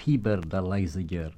Fieber der Leisiger